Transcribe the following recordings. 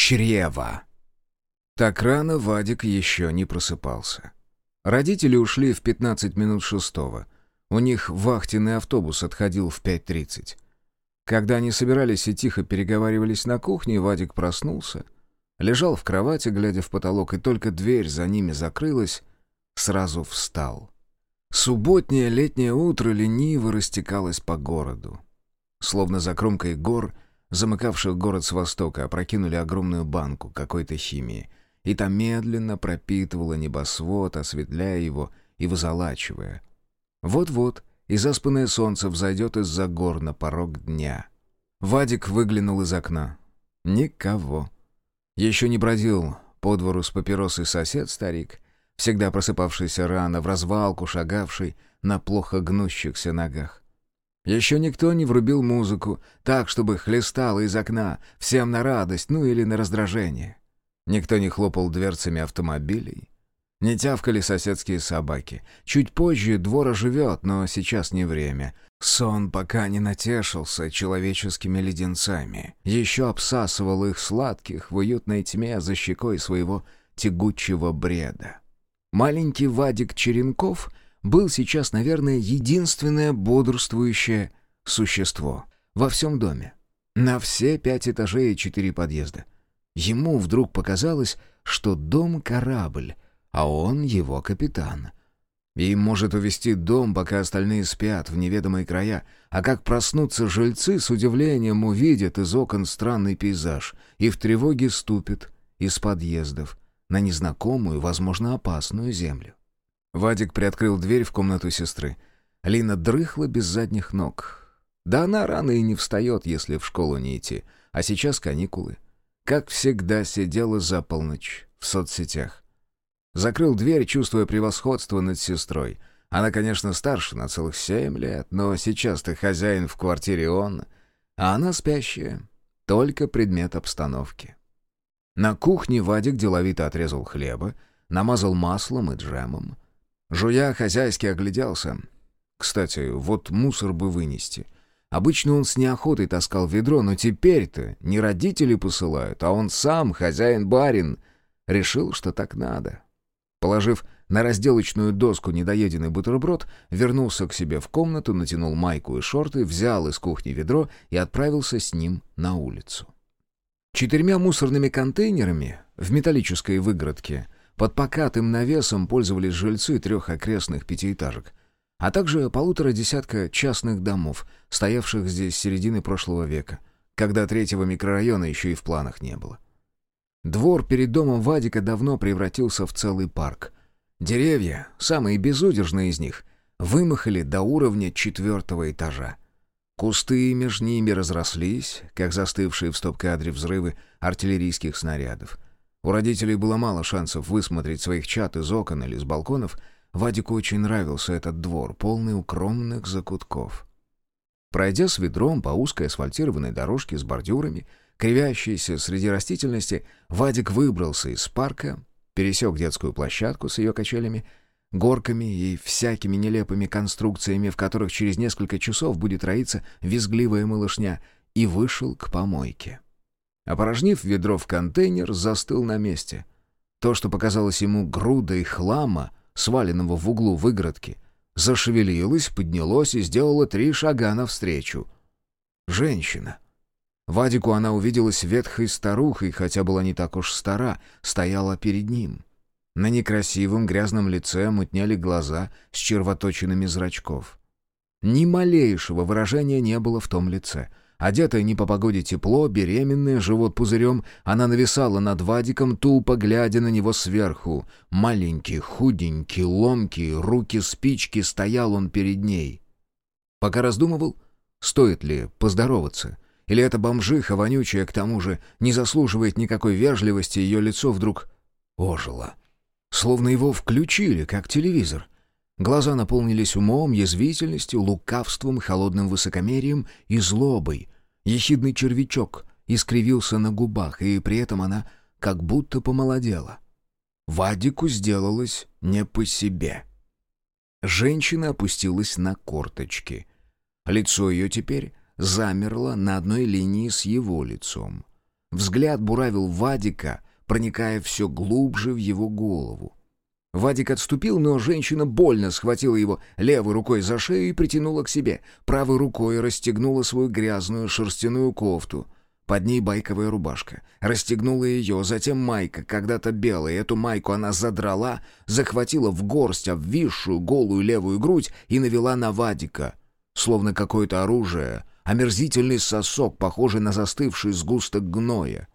Чрево. Так рано Вадик еще не просыпался. Родители ушли в 15 минут шестого. У них вахтенный автобус отходил в 5.30. Когда они собирались и тихо переговаривались на кухне, Вадик проснулся, лежал в кровати, глядя в потолок, и только дверь за ними закрылась, сразу встал. Субботнее летнее утро лениво растекалось по городу. Словно за кромкой гор, замыкавших город с востока, опрокинули огромную банку какой-то химии, и там медленно пропитывала небосвод, осветляя его и вызолачивая. Вот-вот и заспанное солнце взойдет из-за гор на порог дня. Вадик выглянул из окна. Никого. Еще не бродил по двору с папиросой сосед-старик, всегда просыпавшийся рано, в развалку шагавший на плохо гнущихся ногах. Еще никто не врубил музыку так, чтобы хлестало из окна, всем на радость, ну или на раздражение. Никто не хлопал дверцами автомобилей, не тявкали соседские собаки. Чуть позже двор оживет, но сейчас не время. Сон пока не натешился человеческими леденцами. Еще обсасывал их сладких в уютной тьме за щекой своего тягучего бреда. Маленький Вадик Черенков был сейчас, наверное, единственное бодрствующее существо во всем доме. На все пять этажей и четыре подъезда. Ему вдруг показалось, что дом — корабль, а он его капитан. И может увести дом, пока остальные спят в неведомые края, а как проснутся жильцы, с удивлением увидят из окон странный пейзаж и в тревоге ступят из подъездов — на незнакомую, возможно, опасную землю. Вадик приоткрыл дверь в комнату сестры. Лина дрыхла без задних ног. Да она рано и не встает, если в школу не идти. А сейчас каникулы. Как всегда, сидела за полночь в соцсетях. Закрыл дверь, чувствуя превосходство над сестрой. Она, конечно, старше на целых семь лет, но сейчас-то хозяин в квартире он, а она спящая. Только предмет обстановки. На кухне Вадик деловито отрезал хлеба, намазал маслом и джемом. Жуя, хозяйски огляделся. Кстати, вот мусор бы вынести. Обычно он с неохотой таскал ведро, но теперь-то не родители посылают, а он сам, хозяин-барин, решил, что так надо. Положив на разделочную доску недоеденный бутерброд, вернулся к себе в комнату, натянул майку и шорты, взял из кухни ведро и отправился с ним на улицу. Четырьмя мусорными контейнерами в металлической выгородке под покатым навесом пользовались жильцы трех окрестных пятиэтажек, а также полутора десятка частных домов, стоявших здесь с середины прошлого века, когда третьего микрорайона еще и в планах не было. Двор перед домом Вадика давно превратился в целый парк. Деревья, самые безудержные из них, вымахали до уровня четвертого этажа. Кусты между ними разрослись, как застывшие в стоп-кадре взрывы артиллерийских снарядов. У родителей было мало шансов высмотреть своих чат из окон или с балконов. Вадику очень нравился этот двор, полный укромных закутков. Пройдя с ведром по узкой асфальтированной дорожке с бордюрами, кривящейся среди растительности, Вадик выбрался из парка, пересек детскую площадку с ее качелями горками и всякими нелепыми конструкциями, в которых через несколько часов будет роиться визгливая малышня, и вышел к помойке. Опорожнив ведро в контейнер, застыл на месте. То, что показалось ему грудой хлама, сваленного в углу выгородки, зашевелилось, поднялось и сделало три шага навстречу. Женщина. Вадику она увиделась ветхой старухой, хотя была не так уж стара, стояла перед ним. На некрасивом грязном лице мутняли глаза с червоточинами зрачков. Ни малейшего выражения не было в том лице. Одетая не по погоде тепло, беременная, живот пузырем, она нависала над Вадиком, тупо глядя на него сверху. Маленький, худенький, ломкий, руки-спички, стоял он перед ней. Пока раздумывал, стоит ли поздороваться. Или эта бомжиха вонючая, к тому же, не заслуживает никакой вежливости, ее лицо вдруг ожило. Словно его включили, как телевизор. Глаза наполнились умом, язвительностью, лукавством, холодным высокомерием и злобой. Ехидный червячок искривился на губах, и при этом она как будто помолодела. Вадику сделалось не по себе. Женщина опустилась на корточки. Лицо ее теперь замерло на одной линии с его лицом. Взгляд буравил Вадика, проникая все глубже в его голову. Вадик отступил, но женщина больно схватила его левой рукой за шею и притянула к себе. Правой рукой расстегнула свою грязную шерстяную кофту. Под ней байковая рубашка. Расстегнула ее, затем майка, когда-то белая. Эту майку она задрала, захватила в горсть обвисшую голую левую грудь и навела на Вадика. Словно какое-то оружие, омерзительный сосок, похожий на застывший сгусток гноя.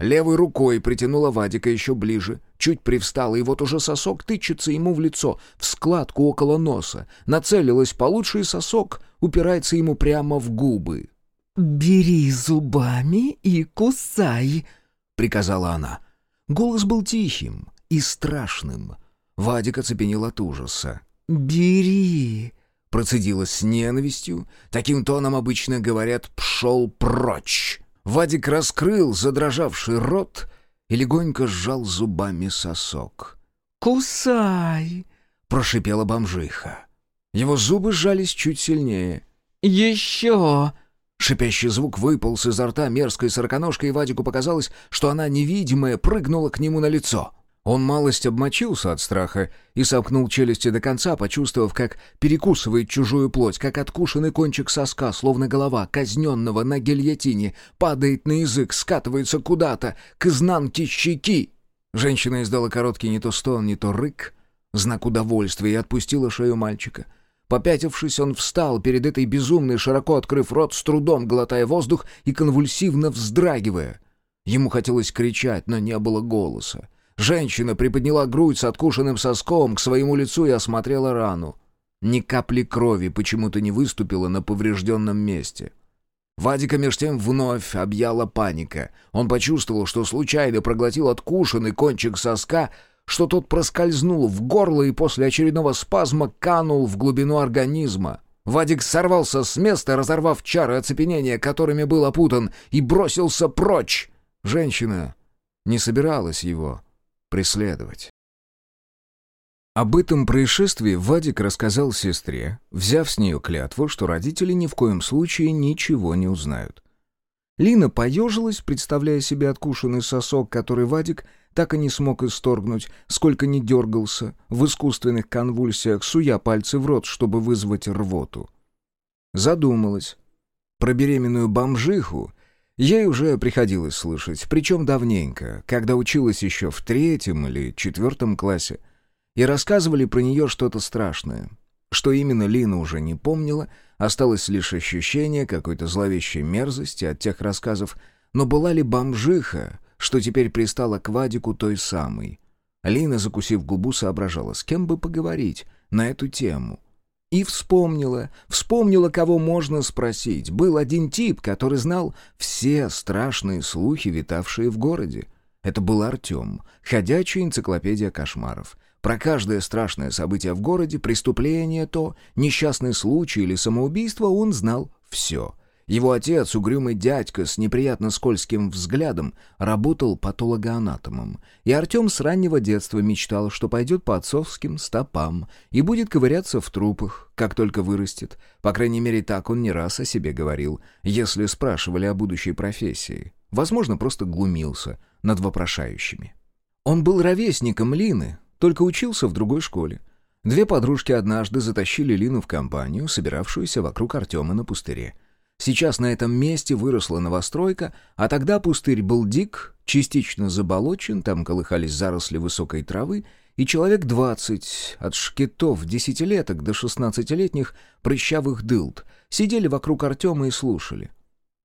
Левой рукой притянула Вадика еще ближе, чуть привстала, и вот уже сосок тычется ему в лицо, в складку около носа. Нацелилась получше, и сосок упирается ему прямо в губы. «Бери зубами и кусай», — приказала она. Голос был тихим и страшным. Вадик оцепенел от ужаса. «Бери», — процедила с ненавистью. Таким тоном обычно говорят «пшел прочь». Вадик раскрыл задрожавший рот и легонько сжал зубами сосок. «Кусай!» — прошипела бомжиха. Его зубы сжались чуть сильнее. «Еще!» Шипящий звук выполз изо рта мерзкой сороконожкой, и Вадику показалось, что она, невидимая, прыгнула к нему на лицо. Он малость обмочился от страха и сомкнул челюсти до конца, почувствовав, как перекусывает чужую плоть, как откушенный кончик соска, словно голова казненного на гильотине, падает на язык, скатывается куда-то, к изнанке щеки. Женщина издала короткий не то стон, не то рык, знак удовольствия, и отпустила шею мальчика. Попятившись, он встал перед этой безумной, широко открыв рот, с трудом глотая воздух и конвульсивно вздрагивая. Ему хотелось кричать, но не было голоса. Женщина приподняла грудь с откушенным соском к своему лицу и осмотрела рану. Ни капли крови почему-то не выступила на поврежденном месте. Вадика меж тем вновь объяла паника. Он почувствовал, что случайно проглотил откушенный кончик соска, что тот проскользнул в горло и после очередного спазма канул в глубину организма. Вадик сорвался с места, разорвав чары оцепенения, которыми был опутан, и бросился прочь. Женщина не собиралась его преследовать. Об этом происшествии Вадик рассказал сестре, взяв с нее клятву, что родители ни в коем случае ничего не узнают. Лина поежилась, представляя себе откушенный сосок, который Вадик так и не смог исторгнуть, сколько не дергался, в искусственных конвульсиях, суя пальцы в рот, чтобы вызвать рвоту. Задумалась. Про беременную бомжиху Ей уже приходилось слышать, причем давненько, когда училась еще в третьем или четвертом классе, и рассказывали про нее что-то страшное. Что именно Лина уже не помнила, осталось лишь ощущение какой-то зловещей мерзости от тех рассказов, но была ли бомжиха, что теперь пристала к Вадику той самой? Лина, закусив губу, соображала, с кем бы поговорить на эту тему — и вспомнила, вспомнила, кого можно спросить. Был один тип, который знал все страшные слухи, витавшие в городе. Это был Артем, ходячая энциклопедия кошмаров. Про каждое страшное событие в городе, преступление то, несчастный случай или самоубийство он знал все. Его отец, угрюмый дядька с неприятно скользким взглядом, работал патологоанатомом. И Артем с раннего детства мечтал, что пойдет по отцовским стопам и будет ковыряться в трупах, как только вырастет. По крайней мере, так он не раз о себе говорил, если спрашивали о будущей профессии. Возможно, просто глумился над вопрошающими. Он был ровесником Лины, только учился в другой школе. Две подружки однажды затащили Лину в компанию, собиравшуюся вокруг Артема на пустыре. Сейчас на этом месте выросла новостройка, а тогда пустырь был дик, частично заболочен, там колыхались заросли высокой травы, и человек двадцать, от шкетов десятилеток до шестнадцатилетних прыщавых дылд, сидели вокруг Артема и слушали.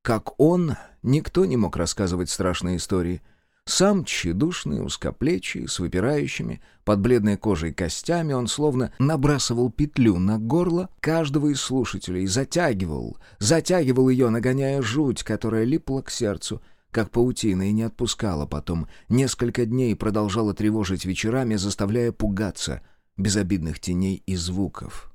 Как он, никто не мог рассказывать страшные истории — сам тщедушный, узкоплечий, с выпирающими, под бледной кожей костями, он словно набрасывал петлю на горло каждого из слушателей, затягивал, затягивал ее, нагоняя жуть, которая липла к сердцу, как паутина, и не отпускала потом. Несколько дней продолжала тревожить вечерами, заставляя пугаться безобидных теней и звуков.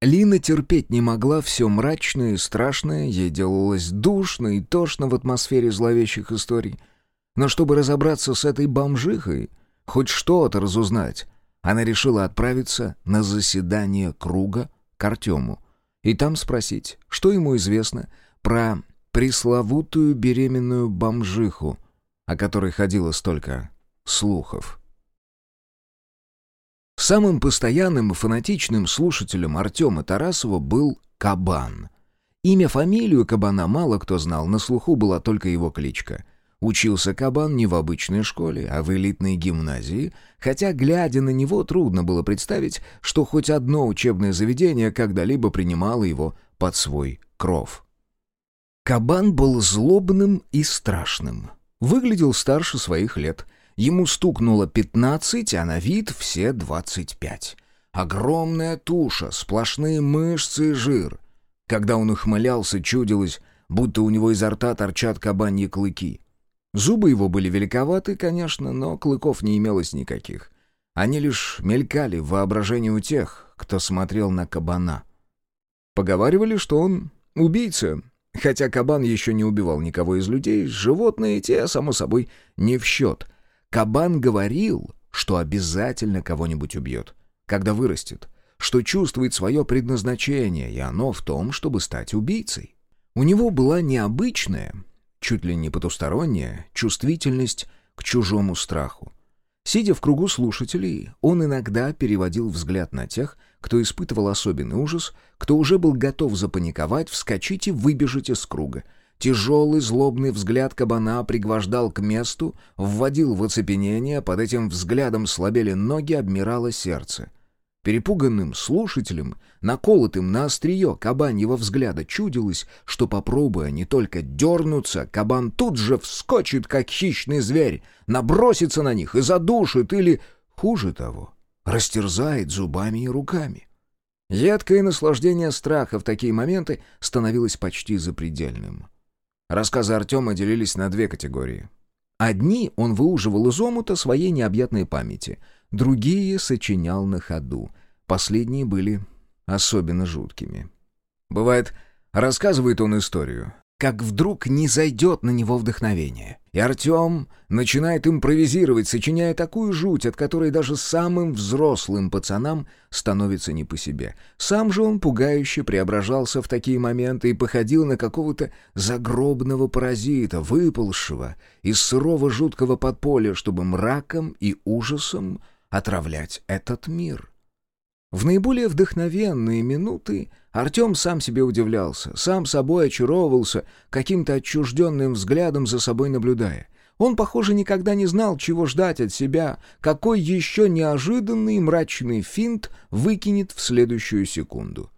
Лина терпеть не могла все мрачное и страшное, ей делалось душно и тошно в атмосфере зловещих историй — но чтобы разобраться с этой бомжихой, хоть что-то разузнать, она решила отправиться на заседание круга к Артему и там спросить, что ему известно про пресловутую беременную бомжиху, о которой ходило столько слухов. Самым постоянным и фанатичным слушателем Артема Тарасова был Кабан. Имя, фамилию Кабана мало кто знал, на слуху была только его кличка. Учился Кабан не в обычной школе, а в элитной гимназии, хотя, глядя на него, трудно было представить, что хоть одно учебное заведение когда-либо принимало его под свой кров. Кабан был злобным и страшным. Выглядел старше своих лет. Ему стукнуло пятнадцать, а на вид все двадцать пять. Огромная туша, сплошные мышцы и жир. Когда он ухмылялся, чудилось, будто у него изо рта торчат кабаньи клыки. Зубы его были великоваты, конечно, но клыков не имелось никаких. Они лишь мелькали в воображении у тех, кто смотрел на кабана. Поговаривали, что он убийца, хотя кабан еще не убивал никого из людей, животные те, само собой, не в счет. Кабан говорил, что обязательно кого-нибудь убьет, когда вырастет, что чувствует свое предназначение, и оно в том, чтобы стать убийцей. У него была необычная, чуть ли не потусторонняя, чувствительность к чужому страху. Сидя в кругу слушателей, он иногда переводил взгляд на тех, кто испытывал особенный ужас, кто уже был готов запаниковать, вскочить и выбежать из круга. Тяжелый злобный взгляд кабана пригвождал к месту, вводил в оцепенение, под этим взглядом слабели ноги, обмирало сердце — Перепуганным слушателям, наколотым на острие кабаньего взгляда, чудилось, что попробуя не только дернуться, кабан тут же вскочит, как хищный зверь, набросится на них и задушит или, хуже того, растерзает зубами и руками. Едкое наслаждение страха в такие моменты становилось почти запредельным. Рассказы Артема делились на две категории. Одни он выуживал из омута своей необъятной памяти — другие сочинял на ходу. Последние были особенно жуткими. Бывает, рассказывает он историю, как вдруг не зайдет на него вдохновение. И Артем начинает импровизировать, сочиняя такую жуть, от которой даже самым взрослым пацанам становится не по себе. Сам же он пугающе преображался в такие моменты и походил на какого-то загробного паразита, выползшего из сырого жуткого подполья, чтобы мраком и ужасом отравлять этот мир. В наиболее вдохновенные минуты Артем сам себе удивлялся, сам собой очаровывался, каким-то отчужденным взглядом за собой наблюдая. Он, похоже, никогда не знал, чего ждать от себя, какой еще неожиданный мрачный финт выкинет в следующую секунду.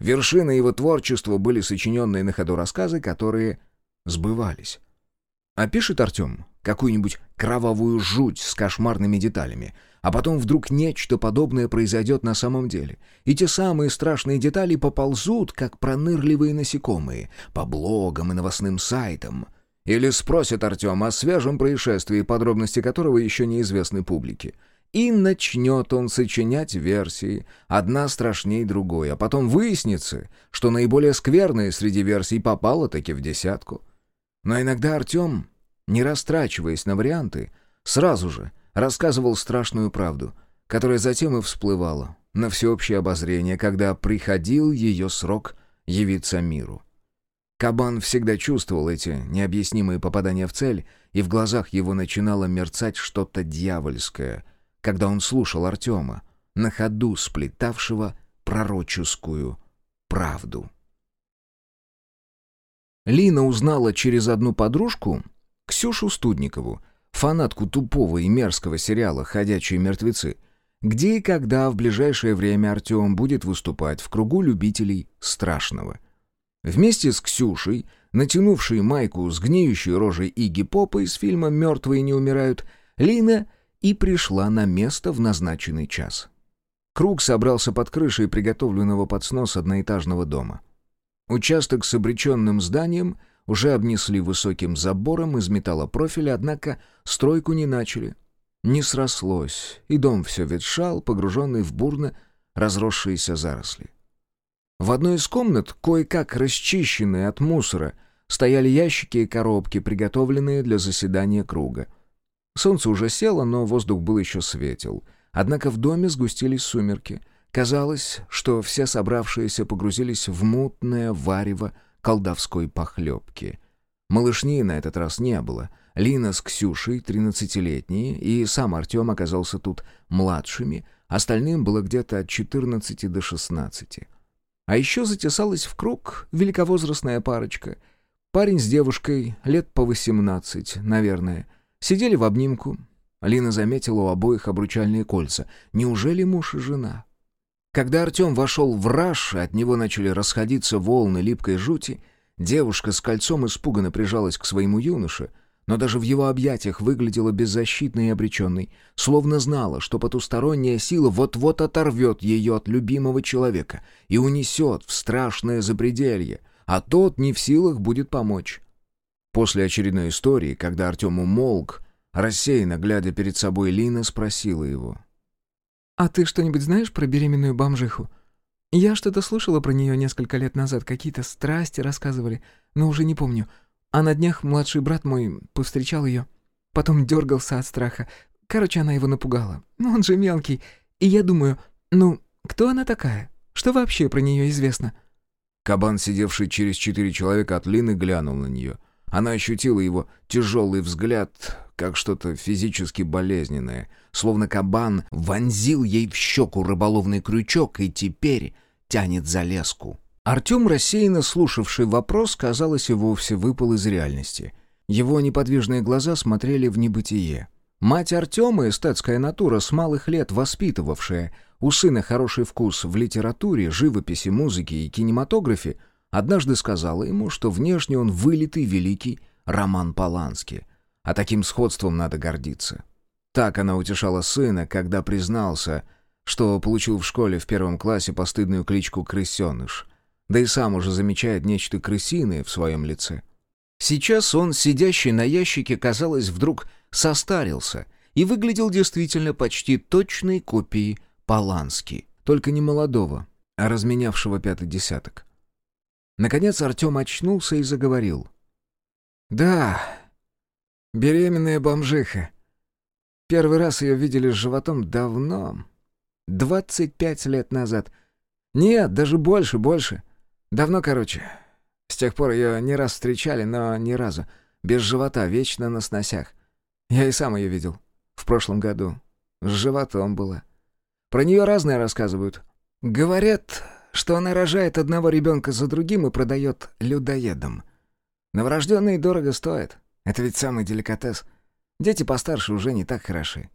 Вершиной его творчества были сочиненные на ходу рассказы, которые сбывались. А пишет Артем какую-нибудь кровавую жуть с кошмарными деталями — а потом вдруг нечто подобное произойдет на самом деле. И те самые страшные детали поползут, как пронырливые насекомые, по блогам и новостным сайтам. Или спросят Артема о свежем происшествии, подробности которого еще неизвестны публике. И начнет он сочинять версии, одна страшней другой, а потом выяснится, что наиболее скверная среди версий попала таки в десятку. Но иногда Артем, не растрачиваясь на варианты, сразу же — рассказывал страшную правду, которая затем и всплывала на всеобщее обозрение, когда приходил ее срок явиться миру. Кабан всегда чувствовал эти необъяснимые попадания в цель, и в глазах его начинало мерцать что-то дьявольское, когда он слушал Артема, на ходу сплетавшего пророческую правду. Лина узнала через одну подружку, Ксюшу Студникову, фанатку тупого и мерзкого сериала «Ходячие мертвецы», где и когда в ближайшее время Артем будет выступать в кругу любителей страшного. Вместе с Ксюшей, натянувшей майку с гниющей рожей Игги Попа из фильма «Мертвые не умирают», Лина и пришла на место в назначенный час. Круг собрался под крышей приготовленного под снос одноэтажного дома. Участок с обреченным зданием — уже обнесли высоким забором из металлопрофиля, однако стройку не начали. Не срослось, и дом все ветшал, погруженный в бурно разросшиеся заросли. В одной из комнат, кое-как расчищенные от мусора, стояли ящики и коробки, приготовленные для заседания круга. Солнце уже село, но воздух был еще светел. Однако в доме сгустились сумерки. Казалось, что все собравшиеся погрузились в мутное варево колдовской похлебки. Малышни на этот раз не было. Лина с Ксюшей, 13-летние, и сам Артем оказался тут младшими, остальным было где-то от 14 до 16. А еще затесалась в круг великовозрастная парочка. Парень с девушкой, лет по 18, наверное, сидели в обнимку. Лина заметила у обоих обручальные кольца. Неужели муж и жена? Когда Артем вошел в раж, от него начали расходиться волны липкой жути, девушка с кольцом испуганно прижалась к своему юноше, но даже в его объятиях выглядела беззащитной и обреченной, словно знала, что потусторонняя сила вот-вот оторвет ее от любимого человека и унесет в страшное запределье, а тот не в силах будет помочь. После очередной истории, когда Артем умолк, рассеянно глядя перед собой, Лина спросила его — «А ты что-нибудь знаешь про беременную бомжиху? Я что-то слышала про нее несколько лет назад, какие-то страсти рассказывали, но уже не помню. А на днях младший брат мой повстречал ее. Потом дергался от страха. Короче, она его напугала. Ну, он же мелкий. И я думаю, ну, кто она такая? Что вообще про нее известно?» Кабан, сидевший через четыре человека от Лины, глянул на нее. Она ощутила его тяжелый взгляд, как что-то физически болезненное, словно кабан вонзил ей в щеку рыболовный крючок и теперь тянет за леску. Артем, рассеянно слушавший вопрос, казалось, и вовсе выпал из реальности. Его неподвижные глаза смотрели в небытие. Мать Артема, эстетская натура, с малых лет воспитывавшая у сына хороший вкус в литературе, живописи, музыке и кинематографе, однажды сказала ему, что внешне он вылитый великий Роман Полански — а таким сходством надо гордиться. Так она утешала сына, когда признался, что получил в школе в первом классе постыдную кличку «крысеныш», да и сам уже замечает нечто крысиное в своем лице. Сейчас он, сидящий на ящике, казалось, вдруг состарился и выглядел действительно почти точной копией Полански, только не молодого, а разменявшего пятый десяток. Наконец Артем очнулся и заговорил. «Да, Беременная бомжиха. Первый раз ее видели с животом давно. двадцать пять лет назад. Нет, даже больше, больше. Давно, короче. С тех пор ее не раз встречали, но ни разу. Без живота, вечно на сносях. Я и сам ее видел. В прошлом году. С животом была. Про нее разное рассказывают. Говорят, что она рожает одного ребенка за другим и продает людоедам. Новорожденные дорого стоят. Это ведь самый деликатес. Дети постарше уже не так хороши.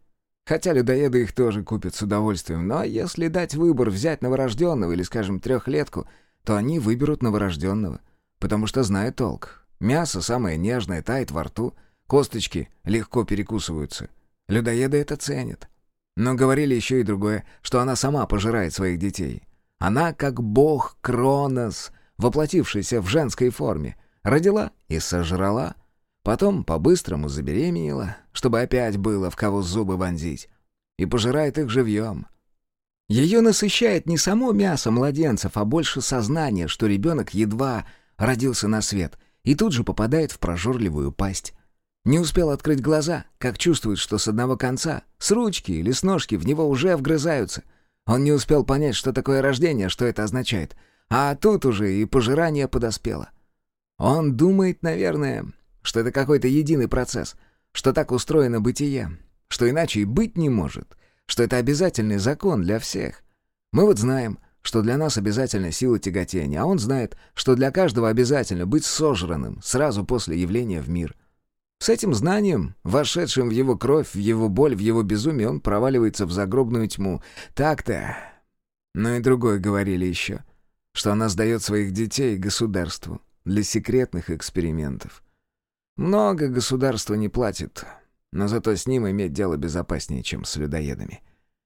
Хотя людоеды их тоже купят с удовольствием, но если дать выбор взять новорожденного или, скажем, трехлетку, то они выберут новорожденного, потому что знают толк. Мясо самое нежное тает во рту, косточки легко перекусываются. Людоеды это ценят. Но говорили еще и другое, что она сама пожирает своих детей. Она как бог Кронос, воплотившийся в женской форме, родила и сожрала — Потом по-быстрому забеременела, чтобы опять было в кого зубы вонзить. И пожирает их живьем. Ее насыщает не само мясо младенцев, а больше сознание, что ребенок едва родился на свет и тут же попадает в прожорливую пасть. Не успел открыть глаза, как чувствует, что с одного конца, с ручки или с ножки в него уже вгрызаются. Он не успел понять, что такое рождение, что это означает. А тут уже и пожирание подоспело. Он думает, наверное, что это какой-то единый процесс, что так устроено бытие, что иначе и быть не может, что это обязательный закон для всех. Мы вот знаем, что для нас обязательно сила тяготения, а он знает, что для каждого обязательно быть сожранным сразу после явления в мир. С этим знанием, вошедшим в его кровь, в его боль, в его безумие, он проваливается в загробную тьму. Так-то. Но и другое говорили еще, что она сдает своих детей государству для секретных экспериментов. Много государство не платит, но зато с ним иметь дело безопаснее, чем с людоедами.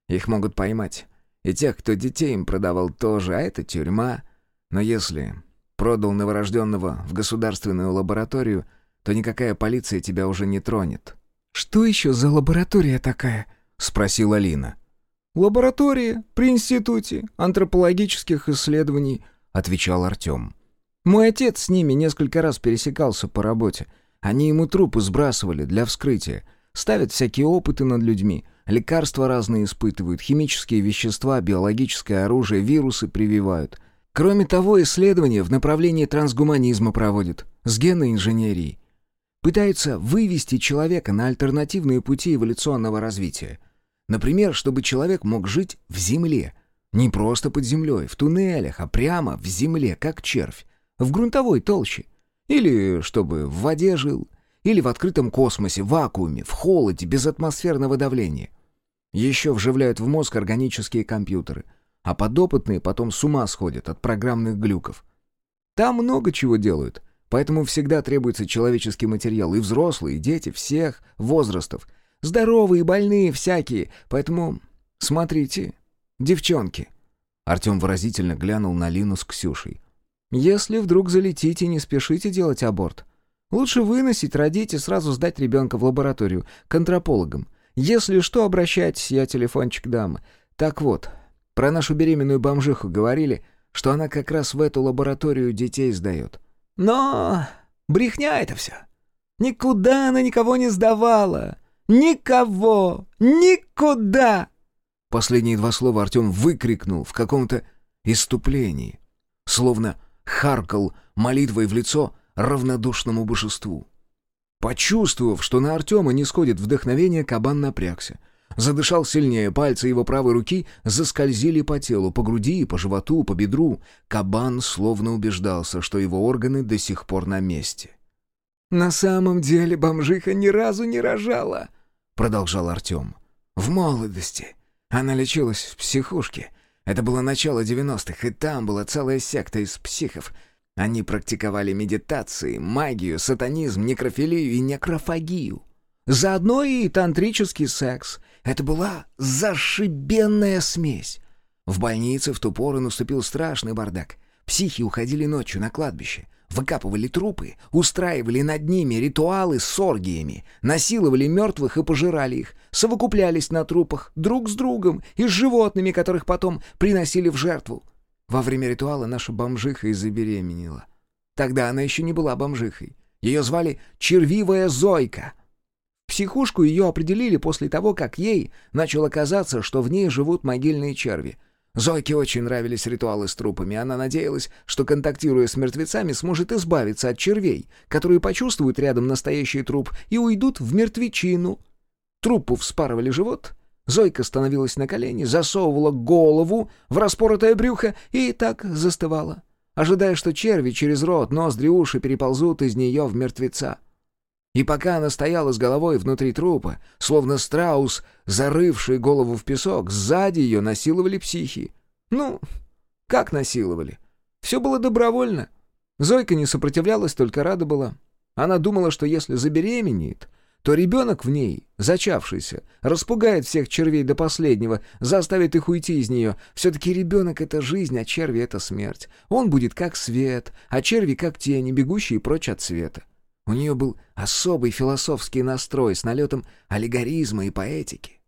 Их могут поймать. И тех, кто детей им продавал тоже, а это тюрьма. Но если продал новорожденного в государственную лабораторию, то никакая полиция тебя уже не тронет. «Что еще за лаборатория такая?» — спросила Лина. «Лаборатория при Институте антропологических исследований», — отвечал Артем. «Мой отец с ними несколько раз пересекался по работе — они ему трупы сбрасывали для вскрытия. Ставят всякие опыты над людьми. Лекарства разные испытывают, химические вещества, биологическое оружие, вирусы прививают. Кроме того, исследования в направлении трансгуманизма проводят. С генной инженерией. Пытаются вывести человека на альтернативные пути эволюционного развития. Например, чтобы человек мог жить в земле. Не просто под землей, в туннелях, а прямо в земле, как червь. В грунтовой толще. Или чтобы в воде жил. Или в открытом космосе, в вакууме, в холоде, без атмосферного давления. Еще вживляют в мозг органические компьютеры. А подопытные потом с ума сходят от программных глюков. Там много чего делают. Поэтому всегда требуется человеческий материал. И взрослые, и дети, всех возрастов. Здоровые, больные, всякие. Поэтому смотрите, девчонки. Артем выразительно глянул на Лину с Ксюшей. «Если вдруг залетите, не спешите делать аборт. Лучше выносить, родить и сразу сдать ребенка в лабораторию, к антропологам. Если что, обращайтесь, я телефончик дам. Так вот, про нашу беременную бомжиху говорили, что она как раз в эту лабораторию детей сдает. Но брехня это все. Никуда она никого не сдавала. Никого! Никуда!» Последние два слова Артем выкрикнул в каком-то иступлении, словно харкал молитвой в лицо равнодушному божеству. Почувствовав, что на Артема не сходит вдохновение, кабан напрягся. Задышал сильнее, пальцы его правой руки заскользили по телу, по груди, по животу, по бедру. Кабан словно убеждался, что его органы до сих пор на месте. «На самом деле бомжиха ни разу не рожала», — продолжал Артем. «В молодости. Она лечилась в психушке. Это было начало девяностых, и там была целая секта из психов — они практиковали медитации, магию, сатанизм, некрофилию и некрофагию. Заодно и тантрический секс. Это была зашибенная смесь. В больнице в ту пору наступил страшный бардак. Психи уходили ночью на кладбище, выкапывали трупы, устраивали над ними ритуалы с оргиями, насиловали мертвых и пожирали их, совокуплялись на трупах друг с другом и с животными, которых потом приносили в жертву. Во время ритуала наша бомжиха и забеременела. Тогда она еще не была бомжихой. Ее звали Червивая Зойка. Психушку ее определили после того, как ей начало казаться, что в ней живут могильные черви. Зойке очень нравились ритуалы с трупами. Она надеялась, что, контактируя с мертвецами, сможет избавиться от червей, которые почувствуют рядом настоящий труп и уйдут в мертвечину. Трупу вспарывали живот, Зойка становилась на колени, засовывала голову в распоротое брюхо и так застывала, ожидая, что черви через рот, ноздри, уши переползут из нее в мертвеца. И пока она стояла с головой внутри трупа, словно страус, зарывший голову в песок, сзади ее насиловали психи. Ну, как насиловали? Все было добровольно. Зойка не сопротивлялась, только рада была. Она думала, что если забеременеет, то ребенок в ней, зачавшийся, распугает всех червей до последнего, заставит их уйти из нее. Все-таки ребенок — это жизнь, а черви — это смерть. Он будет как свет, а черви — как тени, бегущие прочь от света. У нее был особый философский настрой с налетом аллегоризма и поэтики.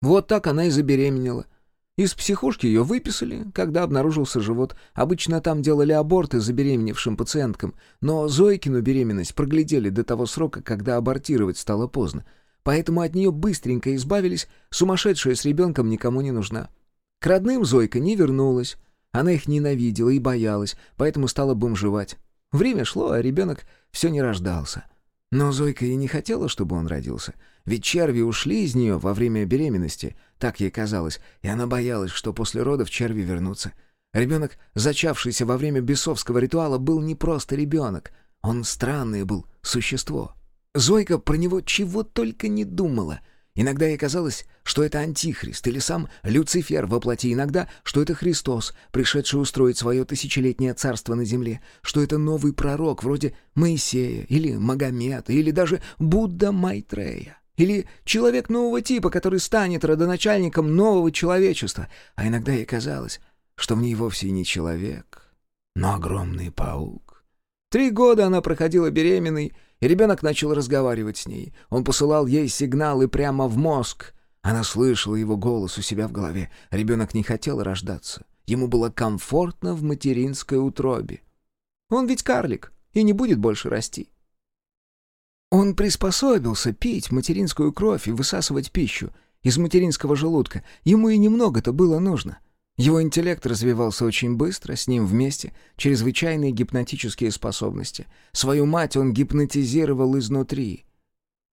Вот так она и забеременела — из психушки ее выписали, когда обнаружился живот. Обычно там делали аборты забеременевшим пациенткам, но Зойкину беременность проглядели до того срока, когда абортировать стало поздно. Поэтому от нее быстренько избавились, сумасшедшая с ребенком никому не нужна. К родным Зойка не вернулась. Она их ненавидела и боялась, поэтому стала бомжевать. Время шло, а ребенок все не рождался. Но Зойка и не хотела, чтобы он родился. Ведь черви ушли из нее во время беременности, так ей казалось, и она боялась, что после родов черви вернутся. Ребенок, зачавшийся во время бесовского ритуала, был не просто ребенок. Он странное был существо. Зойка про него чего только не думала — Иногда ей казалось, что это Антихрист или сам Люцифер воплоти, иногда, что это Христос, пришедший устроить свое тысячелетнее царство на земле, что это новый пророк вроде Моисея или Магомета или даже Будда Майтрея. Или человек нового типа, который станет родоначальником нового человечества. А иногда ей казалось, что в ней вовсе не человек, но огромный паук. Три года она проходила беременной, и ребенок начал разговаривать с ней. Он посылал ей сигналы прямо в мозг. Она слышала его голос у себя в голове. Ребенок не хотел рождаться. Ему было комфортно в материнской утробе. Он ведь карлик и не будет больше расти. Он приспособился пить материнскую кровь и высасывать пищу из материнского желудка. Ему и немного-то было нужно. Его интеллект развивался очень быстро, с ним вместе чрезвычайные гипнотические способности. Свою мать он гипнотизировал изнутри.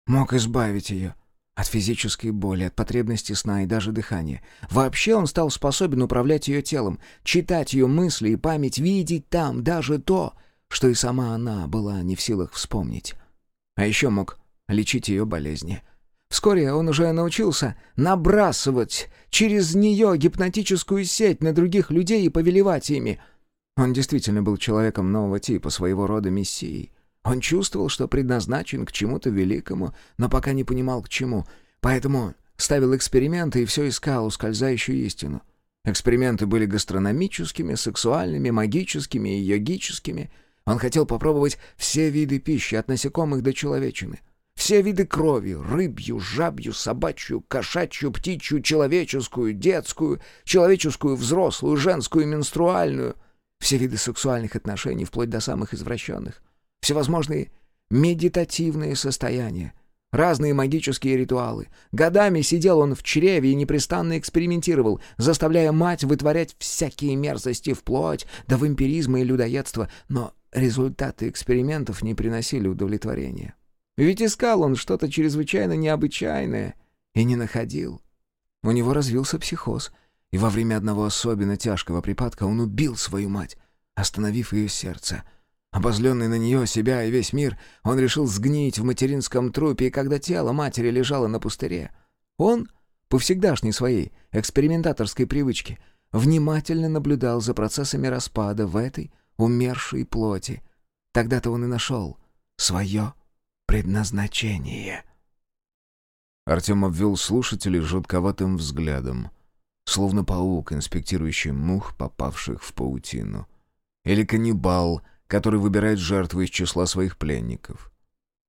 Мог избавить ее от физической боли, от потребности сна и даже дыхания. Вообще он стал способен управлять ее телом, читать ее мысли и память, видеть там даже то, что и сама она была не в силах вспомнить. А еще мог лечить ее болезни. Вскоре он уже научился набрасывать через нее гипнотическую сеть на других людей и повелевать ими. Он действительно был человеком нового типа, своего рода мессией. Он чувствовал, что предназначен к чему-то великому, но пока не понимал к чему, поэтому ставил эксперименты и все искал ускользающую истину. Эксперименты были гастрономическими, сексуальными, магическими и йогическими. Он хотел попробовать все виды пищи, от насекомых до человечины. Все виды крови — рыбью, жабью, собачью, кошачью, птичью, человеческую, детскую, человеческую, взрослую, женскую, менструальную. Все виды сексуальных отношений, вплоть до самых извращенных. Всевозможные медитативные состояния. Разные магические ритуалы. Годами сидел он в чреве и непрестанно экспериментировал, заставляя мать вытворять всякие мерзости вплоть до вампиризма и людоедства, но результаты экспериментов не приносили удовлетворения. Ведь искал он что-то чрезвычайно необычайное и не находил. У него развился психоз, и во время одного особенно тяжкого припадка он убил свою мать, остановив ее сердце. Обозленный на нее, себя и весь мир, он решил сгнить в материнском трупе, и когда тело матери лежало на пустыре, он, по всегдашней своей экспериментаторской привычке, внимательно наблюдал за процессами распада в этой умершей плоти. Тогда-то он и нашел свое предназначение. Артем обвел слушателей жутковатым взглядом, словно паук, инспектирующий мух, попавших в паутину. Или каннибал, который выбирает жертву из числа своих пленников.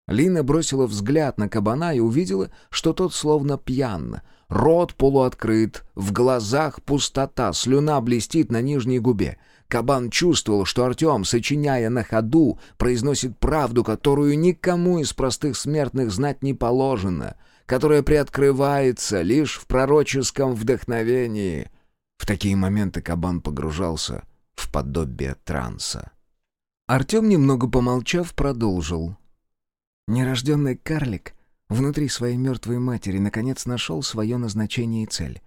Лина бросила взгляд на кабана и увидела, что тот словно пьян. Рот полуоткрыт, в глазах пустота, слюна блестит на нижней губе. Кабан чувствовал, что Артем, сочиняя на ходу, произносит правду, которую никому из простых смертных знать не положено, которая приоткрывается лишь в пророческом вдохновении. В такие моменты кабан погружался в подобие транса. Артем, немного помолчав, продолжил. Нерожденный карлик внутри своей мертвой матери наконец нашел свое назначение и цель.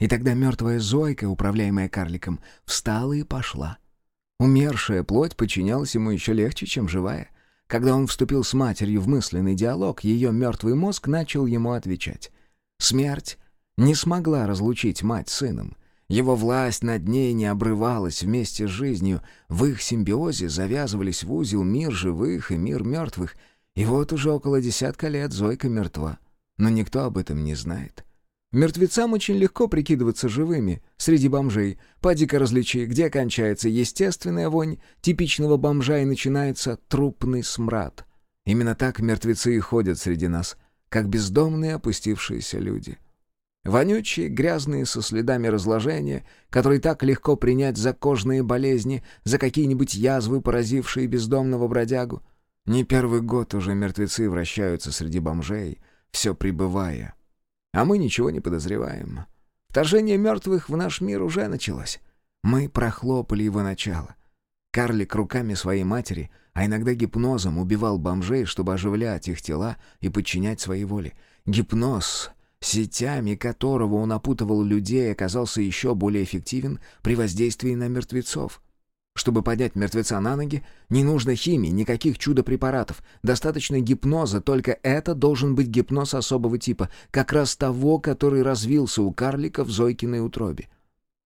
И тогда мертвая Зойка, управляемая карликом, встала и пошла. Умершая плоть подчинялась ему еще легче, чем живая. Когда он вступил с матерью в мысленный диалог, ее мертвый мозг начал ему отвечать. Смерть не смогла разлучить мать с сыном. Его власть над ней не обрывалась вместе с жизнью. В их симбиозе завязывались в узел мир живых и мир мертвых. И вот уже около десятка лет Зойка мертва. Но никто об этом не знает. Мертвецам очень легко прикидываться живыми среди бомжей. Поди-ка различи, где кончается естественная вонь типичного бомжа и начинается трупный смрад. Именно так мертвецы и ходят среди нас, как бездомные опустившиеся люди. Вонючие, грязные, со следами разложения, которые так легко принять за кожные болезни, за какие-нибудь язвы, поразившие бездомного бродягу. Не первый год уже мертвецы вращаются среди бомжей, все прибывая а мы ничего не подозреваем. Вторжение мертвых в наш мир уже началось. Мы прохлопали его начало. Карлик руками своей матери, а иногда гипнозом убивал бомжей, чтобы оживлять их тела и подчинять своей воле. Гипноз, сетями которого он опутывал людей, оказался еще более эффективен при воздействии на мертвецов. Чтобы поднять мертвеца на ноги, не нужно химии, никаких чудо-препаратов. Достаточно гипноза, только это должен быть гипноз особого типа, как раз того, который развился у карлика в Зойкиной утробе.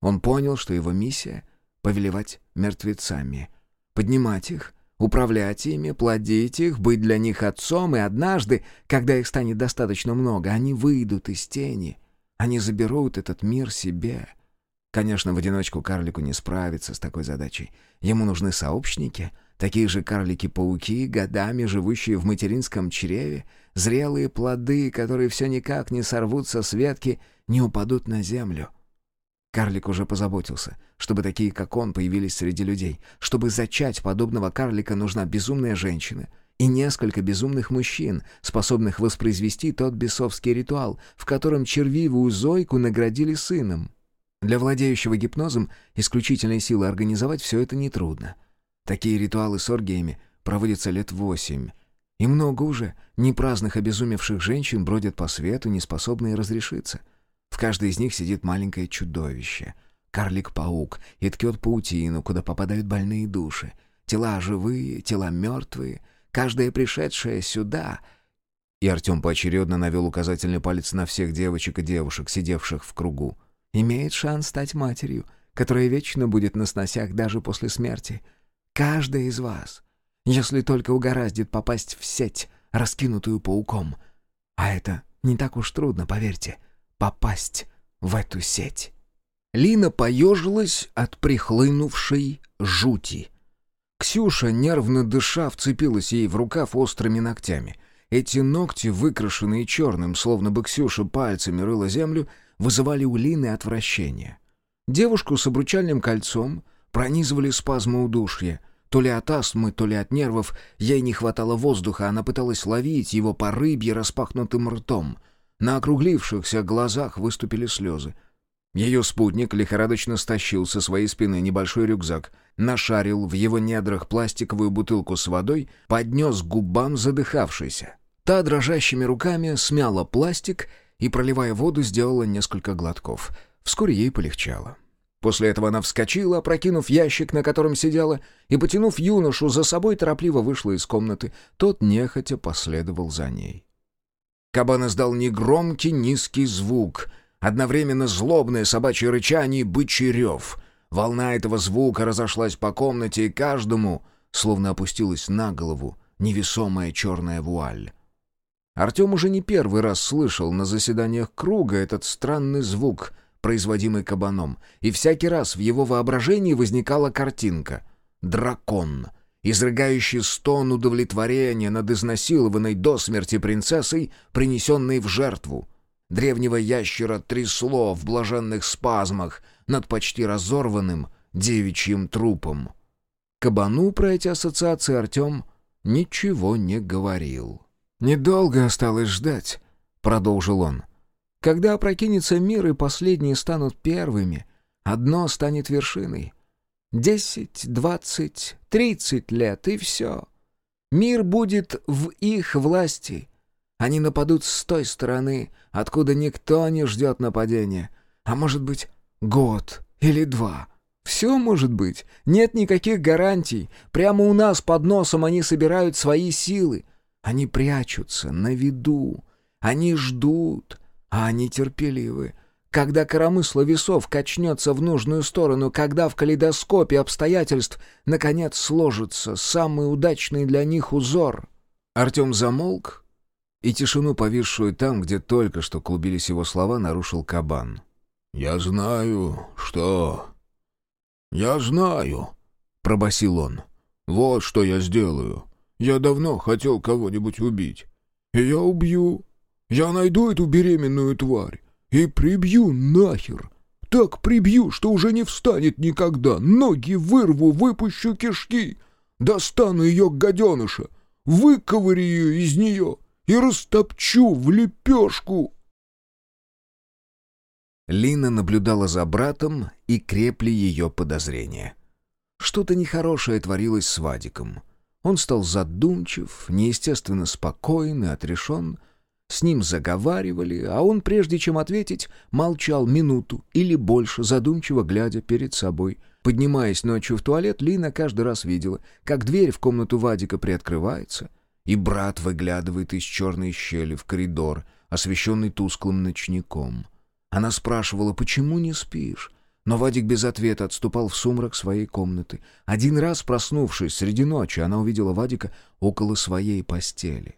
Он понял, что его миссия — повелевать мертвецами, поднимать их, управлять ими, плодить их, быть для них отцом, и однажды, когда их станет достаточно много, они выйдут из тени, они заберут этот мир себе — Конечно, в одиночку карлику не справиться с такой задачей. Ему нужны сообщники, такие же карлики-пауки, годами живущие в материнском чреве, зрелые плоды, которые все никак не сорвутся с ветки, не упадут на землю. Карлик уже позаботился, чтобы такие, как он, появились среди людей. Чтобы зачать подобного карлика, нужна безумная женщина и несколько безумных мужчин, способных воспроизвести тот бесовский ритуал, в котором червивую Зойку наградили сыном. Для владеющего гипнозом исключительной силы организовать все это нетрудно. Такие ритуалы с оргиями проводятся лет восемь. И много уже непраздных обезумевших женщин бродят по свету, не способные разрешиться. В каждой из них сидит маленькое чудовище. Карлик-паук и ткет паутину, куда попадают больные души. Тела живые, тела мертвые. Каждая пришедшая сюда... И Артем поочередно навел указательный палец на всех девочек и девушек, сидевших в кругу имеет шанс стать матерью, которая вечно будет на сносях даже после смерти. Каждая из вас, если только угораздит попасть в сеть, раскинутую пауком. А это не так уж трудно, поверьте, попасть в эту сеть. Лина поежилась от прихлынувшей жути. Ксюша, нервно дыша, вцепилась ей в рукав острыми ногтями. Эти ногти, выкрашенные черным, словно бы Ксюша пальцами рыла землю, вызывали у Лины отвращение. Девушку с обручальным кольцом пронизывали спазмы удушья. То ли от астмы, то ли от нервов ей не хватало воздуха, она пыталась ловить его по рыбье распахнутым ртом. На округлившихся глазах выступили слезы. Ее спутник лихорадочно стащил со своей спины небольшой рюкзак, нашарил в его недрах пластиковую бутылку с водой, поднес к губам задыхавшейся. Та дрожащими руками смяла пластик и, проливая воду, сделала несколько глотков. Вскоре ей полегчало. После этого она вскочила, опрокинув ящик, на котором сидела, и, потянув юношу за собой, торопливо вышла из комнаты. Тот нехотя последовал за ней. Кабан издал негромкий низкий звук, одновременно злобное собачье рычание и бычий рев. Волна этого звука разошлась по комнате, и каждому, словно опустилась на голову, невесомая черная вуаль. Артем уже не первый раз слышал на заседаниях круга этот странный звук, производимый кабаном, и всякий раз в его воображении возникала картинка. Дракон, изрыгающий стон удовлетворения над изнасилованной до смерти принцессой, принесенной в жертву. Древнего ящера трясло в блаженных спазмах над почти разорванным девичьим трупом. Кабану про эти ассоциации Артем ничего не говорил. «Недолго осталось ждать», — продолжил он. «Когда опрокинется мир, и последние станут первыми, одно станет вершиной. Десять, двадцать, тридцать лет, и все. Мир будет в их власти. Они нападут с той стороны, откуда никто не ждет нападения. А может быть, год или два». Все может быть. Нет никаких гарантий. Прямо у нас под носом они собирают свои силы. Они прячутся на виду, они ждут, а они терпеливы. Когда коромысло весов качнется в нужную сторону, когда в калейдоскопе обстоятельств наконец сложится самый удачный для них узор. Артем замолк, и тишину, повисшую там, где только что клубились его слова, нарушил кабан. «Я знаю, что... Я знаю», — пробасил он. «Вот что я сделаю. Я давно хотел кого-нибудь убить. И я убью. Я найду эту беременную тварь и прибью нахер. Так прибью, что уже не встанет никогда. Ноги вырву, выпущу кишки. Достану ее гаденыша, выковырю из нее и растопчу в лепешку. Лина наблюдала за братом, и крепли ее подозрения. Что-то нехорошее творилось с Вадиком. Он стал задумчив, неестественно спокоен и отрешен. С ним заговаривали, а он, прежде чем ответить, молчал минуту или больше, задумчиво глядя перед собой. Поднимаясь ночью в туалет, Лина каждый раз видела, как дверь в комнату Вадика приоткрывается, и брат выглядывает из черной щели в коридор, освещенный тусклым ночником. Она спрашивала, почему не спишь? Но Вадик без ответа отступал в сумрак своей комнаты. Один раз, проснувшись среди ночи, она увидела Вадика около своей постели.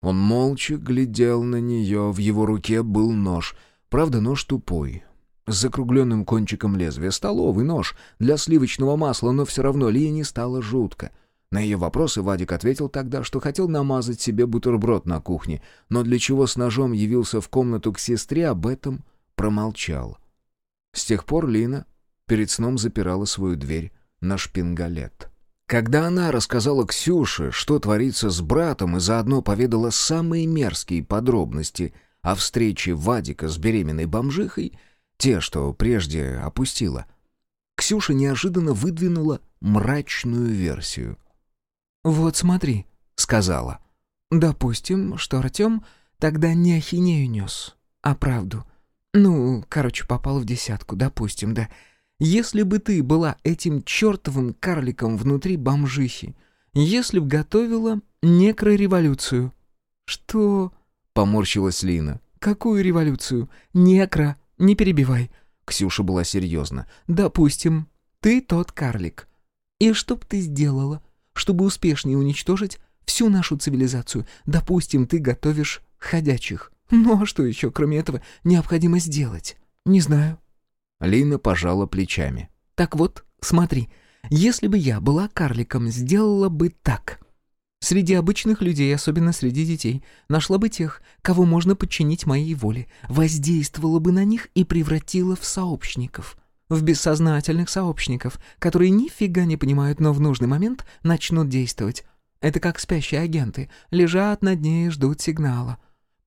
Он молча глядел на нее, в его руке был нож. Правда, нож тупой, с закругленным кончиком лезвия. Столовый нож для сливочного масла, но все равно Лене стало жутко. На ее вопросы Вадик ответил тогда, что хотел намазать себе бутерброд на кухне, но для чего с ножом явился в комнату к сестре, об этом промолчал. С тех пор Лина перед сном запирала свою дверь на шпингалет. Когда она рассказала Ксюше, что творится с братом, и заодно поведала самые мерзкие подробности о встрече Вадика с беременной бомжихой, Те, что прежде опустила. Ксюша неожиданно выдвинула мрачную версию. «Вот смотри», — сказала. «Допустим, что Артем тогда не ахинею нес, а правду. Ну, короче, попал в десятку, допустим, да. Если бы ты была этим чертовым карликом внутри бомжихи, если б готовила некрореволюцию». «Что?» — поморщилась Лина. «Какую революцию? Некро. Не перебивай». Ксюша была серьезна. «Допустим, ты тот карлик. И что б ты сделала, чтобы успешнее уничтожить всю нашу цивилизацию? Допустим, ты готовишь ходячих. Ну а что еще, кроме этого, необходимо сделать? Не знаю». Лина пожала плечами. «Так вот, смотри, если бы я была карликом, сделала бы так. Среди обычных людей, особенно среди детей, нашла бы тех, кого можно подчинить моей воле, воздействовала бы на них и превратила в сообщников. В бессознательных сообщников, которые нифига не понимают, но в нужный момент начнут действовать. Это как спящие агенты, лежат на дне и ждут сигнала.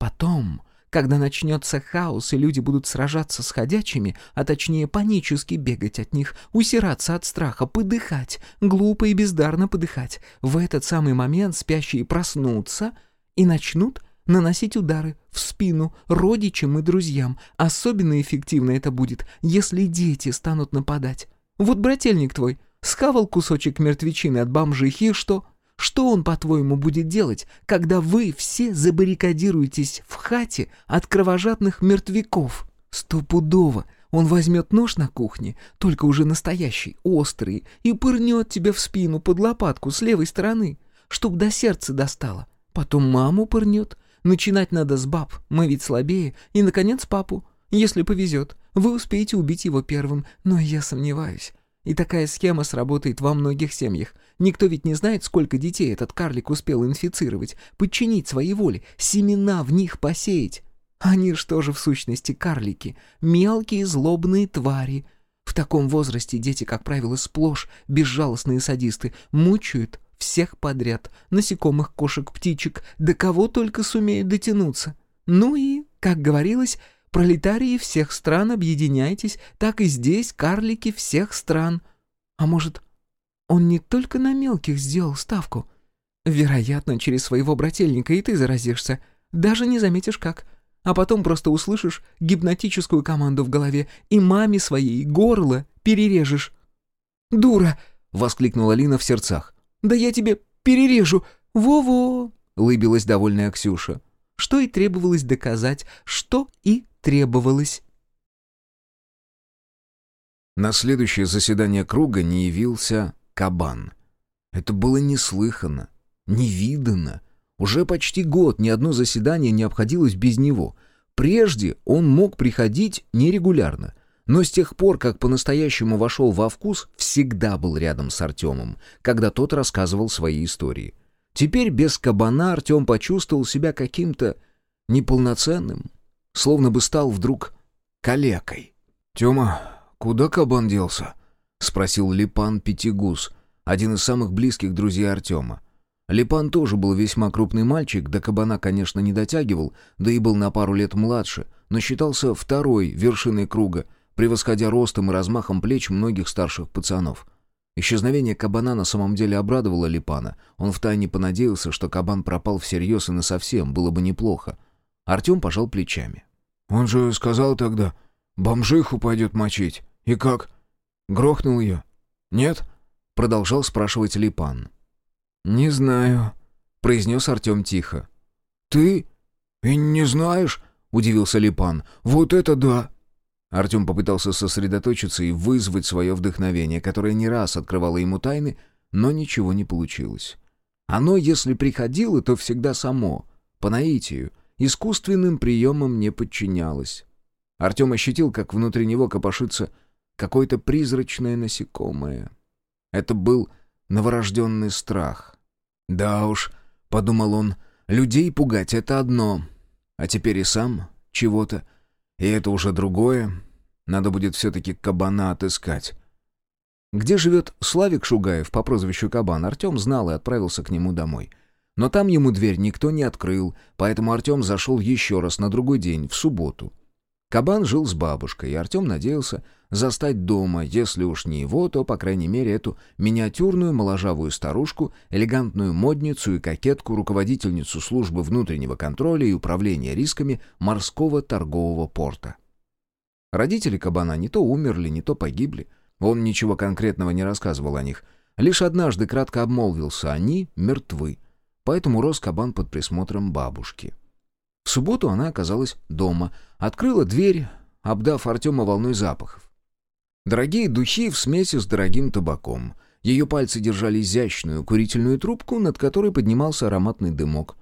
Потом когда начнется хаос, и люди будут сражаться с ходячими, а точнее панически бегать от них, усираться от страха, подыхать, глупо и бездарно подыхать, в этот самый момент спящие проснутся и начнут наносить удары в спину родичам и друзьям. Особенно эффективно это будет, если дети станут нападать. Вот брательник твой схавал кусочек мертвечины от бомжихи, что... Что он, по-твоему, будет делать, когда вы все забаррикадируетесь в хате от кровожадных мертвяков? Стопудово. Он возьмет нож на кухне, только уже настоящий, острый, и пырнет тебе в спину под лопатку с левой стороны, чтоб до сердца достало. Потом маму пырнет. Начинать надо с баб, мы ведь слабее, и, наконец, папу. Если повезет, вы успеете убить его первым, но я сомневаюсь. И такая схема сработает во многих семьях. Никто ведь не знает, сколько детей этот карлик успел инфицировать, подчинить своей воле, семена в них посеять. Они что же в сущности карлики? Мелкие злобные твари. В таком возрасте дети, как правило, сплошь безжалостные садисты, мучают всех подряд, насекомых, кошек, птичек, до кого только сумеют дотянуться. Ну и, как говорилось, пролетарии всех стран объединяйтесь, так и здесь карлики всех стран. А может, он не только на мелких сделал ставку. Вероятно, через своего брательника и ты заразишься. Даже не заметишь как. А потом просто услышишь гипнотическую команду в голове и маме своей горло перережешь. «Дура!» — воскликнула Лина в сердцах. «Да я тебе перережу! Во-во!» — лыбилась довольная Ксюша. Что и требовалось доказать, что и требовалось. На следующее заседание круга не явился кабан. Это было неслыханно, невиданно. Уже почти год ни одно заседание не обходилось без него. Прежде он мог приходить нерегулярно, но с тех пор, как по-настоящему вошел во вкус, всегда был рядом с Артемом, когда тот рассказывал свои истории. Теперь без кабана Артем почувствовал себя каким-то неполноценным, словно бы стал вдруг калекой. «Тема, куда кабан делся?» — спросил Липан Пятигус, один из самых близких друзей Артема. Липан тоже был весьма крупный мальчик, до кабана, конечно, не дотягивал, да и был на пару лет младше, но считался второй вершиной круга, превосходя ростом и размахом плеч многих старших пацанов. Исчезновение кабана на самом деле обрадовало Липана. Он втайне понадеялся, что кабан пропал всерьез и насовсем, было бы неплохо. Артем пожал плечами. «Он же сказал тогда, бомжиху пойдет мочить. И как? Грохнул ее? Нет?» — продолжал спрашивать Липан. «Не знаю», — произнес Артем тихо. «Ты? И не знаешь?» — удивился Липан. «Вот это да!» Артем попытался сосредоточиться и вызвать свое вдохновение, которое не раз открывало ему тайны, но ничего не получилось. Оно, если приходило, то всегда само, по наитию, искусственным приемом не подчинялось. Артем ощутил, как внутри него копошится какое-то призрачное насекомое. Это был новорожденный страх. «Да уж», — подумал он, — «людей пугать — это одно, а теперь и сам чего-то, и это уже другое. Надо будет все-таки кабана отыскать». Где живет Славик Шугаев по прозвищу Кабан, Артем знал и отправился к нему домой. Но там ему дверь никто не открыл, поэтому Артем зашел еще раз на другой день, в субботу. Кабан жил с бабушкой, и Артем надеялся застать дома, если уж не его, то, по крайней мере, эту миниатюрную моложавую старушку, элегантную модницу и кокетку, руководительницу службы внутреннего контроля и управления рисками морского торгового порта. Родители кабана не то умерли, не то погибли. Он ничего конкретного не рассказывал о них. Лишь однажды кратко обмолвился, они мертвы. Поэтому рос кабан под присмотром бабушки. В субботу она оказалась дома, открыла дверь, обдав Артема волной запахов. Дорогие духи в смеси с дорогим табаком. Ее пальцы держали изящную курительную трубку, над которой поднимался ароматный дымок.